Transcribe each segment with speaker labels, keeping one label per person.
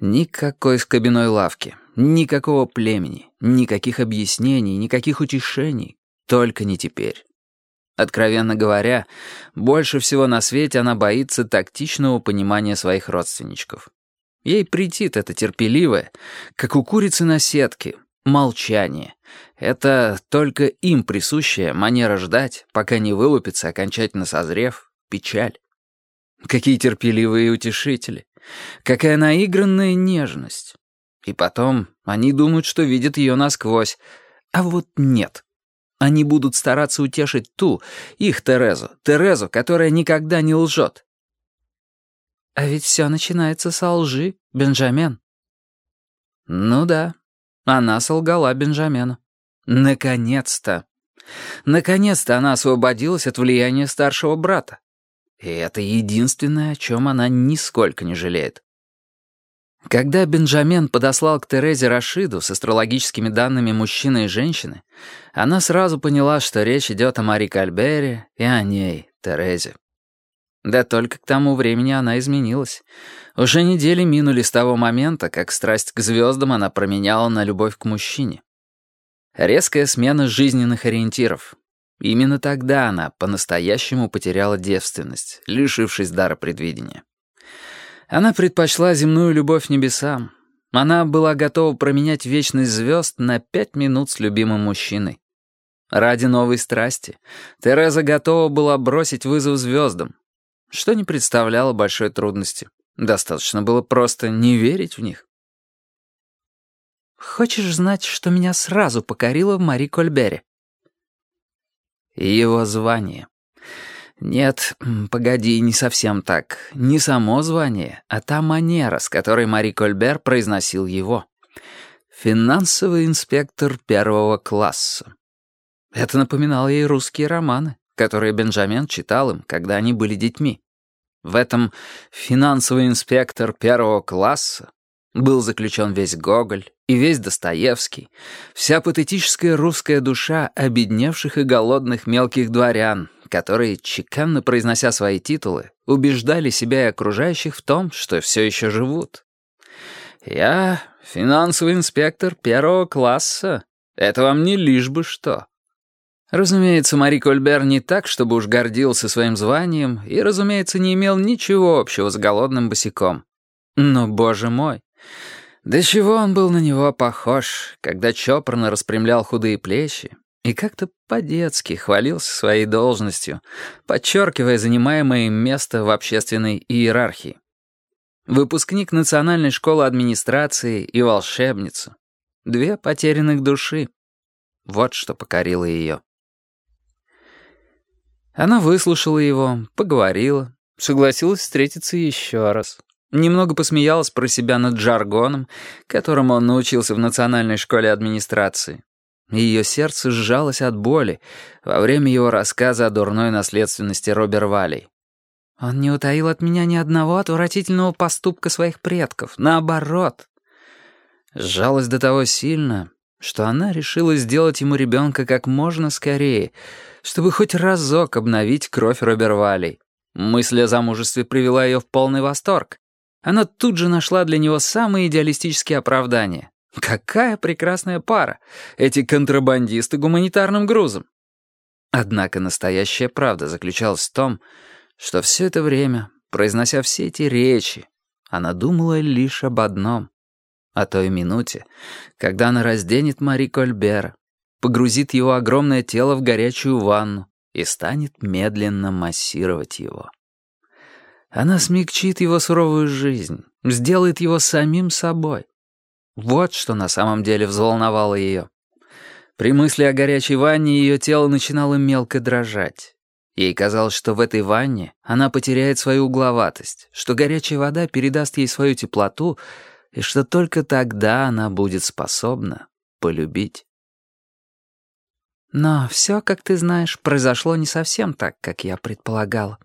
Speaker 1: Никакой скобяной лавки, никакого племени, никаких объяснений, никаких утешений. Только не теперь. Откровенно говоря, больше всего на свете она боится тактичного понимания своих родственничков. Ей претит это терпеливое, как у курицы на сетке, молчание. Это только им присущая манера ждать, пока не вылупится, окончательно созрев, печаль. Какие терпеливые утешители. Какая наигранная нежность. И потом они думают, что видят ее насквозь. А вот нет. Они будут стараться утешить ту, их Терезу, Терезу, которая никогда не лжет. А ведь все начинается со лжи, Бенджамен. Ну да, она солгала Бенджамену. Наконец-то. Наконец-то она освободилась от влияния старшего брата. И это единственное, о чем она нисколько не жалеет. Когда Бенджамен подослал к Терезе Рашиду с астрологическими данными мужчины и женщины, она сразу поняла, что речь идет о Мари Кальбере и о ней, Терезе. Да только к тому времени она изменилась. Уже недели минули с того момента, как страсть к звездам она променяла на любовь к мужчине. Резкая смена жизненных ориентиров, Именно тогда она по-настоящему потеряла девственность, лишившись дара предвидения. Она предпочла земную любовь небесам. Она была готова променять вечность звезд на пять минут с любимым мужчиной. Ради новой страсти Тереза готова была бросить вызов звездам, что не представляло большой трудности. Достаточно было просто не верить в них. «Хочешь знать, что меня сразу покорило в Мари Кольбере?» Его звание. Нет, погоди, не совсем так. Не само звание, а та манера, с которой Мари Кольбер произносил его. Финансовый инспектор первого класса. Это напоминало ей русские романы, которые Бенджамин читал им, когда они были детьми. В этом «финансовый инспектор первого класса» был заключен весь Гоголь, и весь Достоевский, вся патетическая русская душа обедневших и голодных мелких дворян, которые, чеканно произнося свои титулы, убеждали себя и окружающих в том, что все еще живут. «Я финансовый инспектор первого класса. Это вам не лишь бы что». Разумеется, Мари Кольбер не так, чтобы уж гордился своим званием, и, разумеется, не имел ничего общего с голодным босиком. Но, боже мой, да чего он был на него похож, когда чопорно распрямлял худые плечи и как-то по-детски хвалился своей должностью, подчеркивая занимаемое им место в общественной иерархии. Выпускник Национальной школы администрации и волшебница. Две потерянных души. Вот что покорило ее. Она выслушала его, поговорила, согласилась встретиться еще раз. Немного посмеялась про себя над жаргоном, которому он научился в Национальной школе администрации. Ее сердце сжалось от боли во время его рассказа о дурной наследственности Робер Валей. Он не утаил от меня ни одного отвратительного поступка своих предков. Наоборот. Сжалась до того сильно, что она решила сделать ему ребенка как можно скорее, чтобы хоть разок обновить кровь Робер Валей. Мысль о замужестве привела ее в полный восторг. Она тут же нашла для него самые идеалистические оправдания. Какая прекрасная пара! Эти контрабандисты гуманитарным грузом. Однако настоящая правда заключалась в том, что все это время, произнося все эти речи, она думала лишь об одном — о той минуте, когда она разденет Мари Кольбера, погрузит его огромное тело в горячую ванну и станет медленно массировать его. Она смягчит его суровую жизнь, сделает его самим собой. Вот что на самом деле взволновало ее. При мысли о горячей ванне ее тело начинало мелко дрожать. Ей казалось, что в этой ванне она потеряет свою угловатость, что горячая вода передаст ей свою теплоту, и что только тогда она будет способна полюбить. Но все, как ты знаешь, произошло не совсем так, как я предполагала.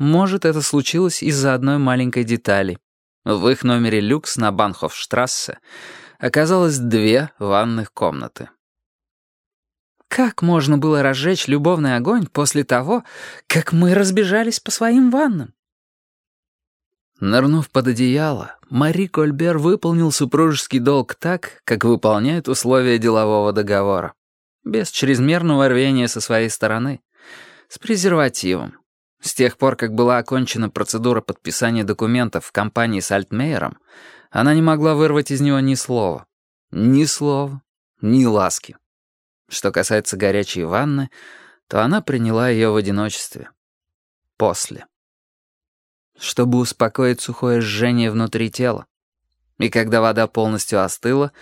Speaker 1: Может, это случилось из-за одной маленькой детали. В их номере люкс на Банхофштрассе оказалось две ванных комнаты. Как можно было разжечь любовный огонь после того, как мы разбежались по своим ваннам? Нырнув под одеяло, Мари Кольбер выполнил супружеский долг так, как выполняет условия делового договора. Без чрезмерного рвения со своей стороны. С презервативом. С тех пор, как была окончена процедура подписания документов в компании с Альтмейером, она не могла вырвать из него ни слова. Ни слова, ни ласки. Что касается горячей ванны, то она приняла ее в одиночестве. После чтобы успокоить сухое жжение внутри тела. И когда вода полностью остыла,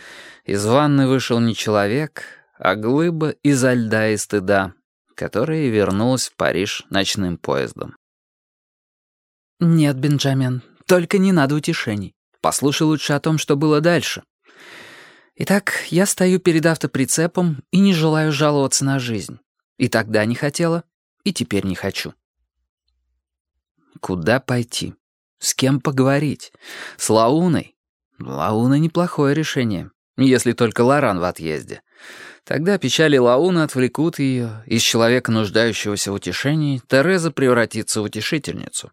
Speaker 1: из ванны вышел не человек, а глыба изо льда и стыда, которая вернулась в Париж ночным поездом. «Нет, Бенджамин, только не надо утешений. Послушай лучше о том, что было дальше. Итак, я стою перед автоприцепом и не желаю жаловаться на жизнь. И тогда не хотела, и теперь не хочу. Куда пойти? С кем поговорить? С Лауной? Лауна — неплохое решение, если только Лоран в отъезде. Тогда печали Лауны отвлекут ее, из человека, нуждающегося в утешении, Тереза превратится в утешительницу.